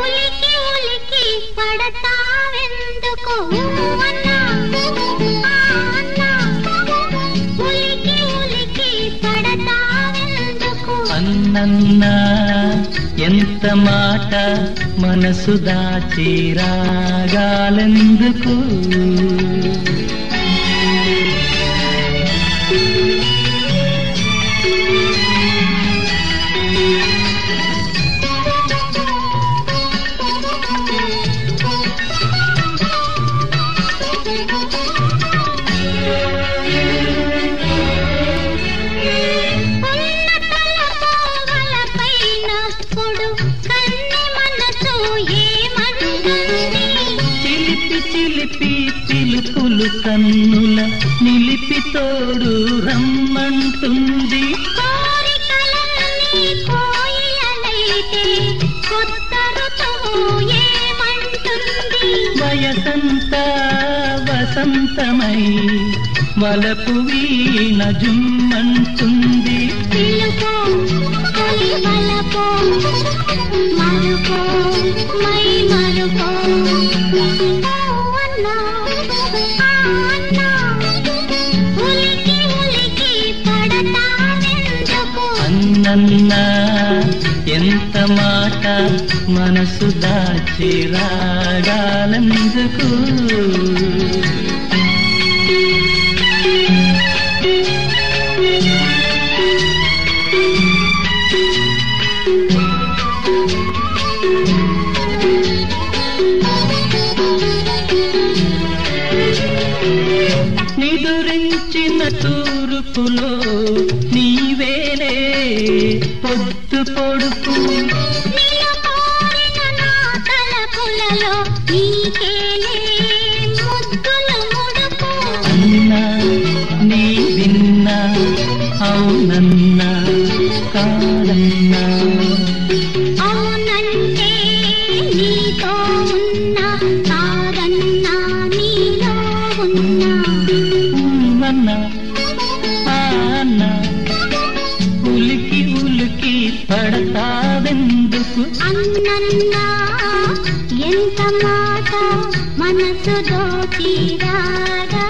ఉలికి ఉలికి పడతావెందుకు ఉలికి ఉలికి పడతావెందుకు అన్నన్నా ఎంత మాట మనసు దాచి రాగాలెందుకు? చిలిపి చిలుకులు కన్నుల నిలిపి తోడు రమ్మంటుంది. వయసంతా వసంతమై వలపు వీణ జుమ్మంటుంది. మరుపో మై మరుపో. అన్నన్నా ఎంత మాట మనసు దాచి రాగాలెందుకు? నిదురించిన తూర్పులో పొద్దు పొడుపు. అన్నా నీ విన్నా అవునన్నా కాదన్నా. అవునంటే నీతో ఉన్నా కాదన్నా నీలో ఉన్నా. అన్నా అన్నా. ఉలికి ఉలికి పడతావెందుకు? అన్నన్నా ఎంత మాట మనసు దోచి రాగా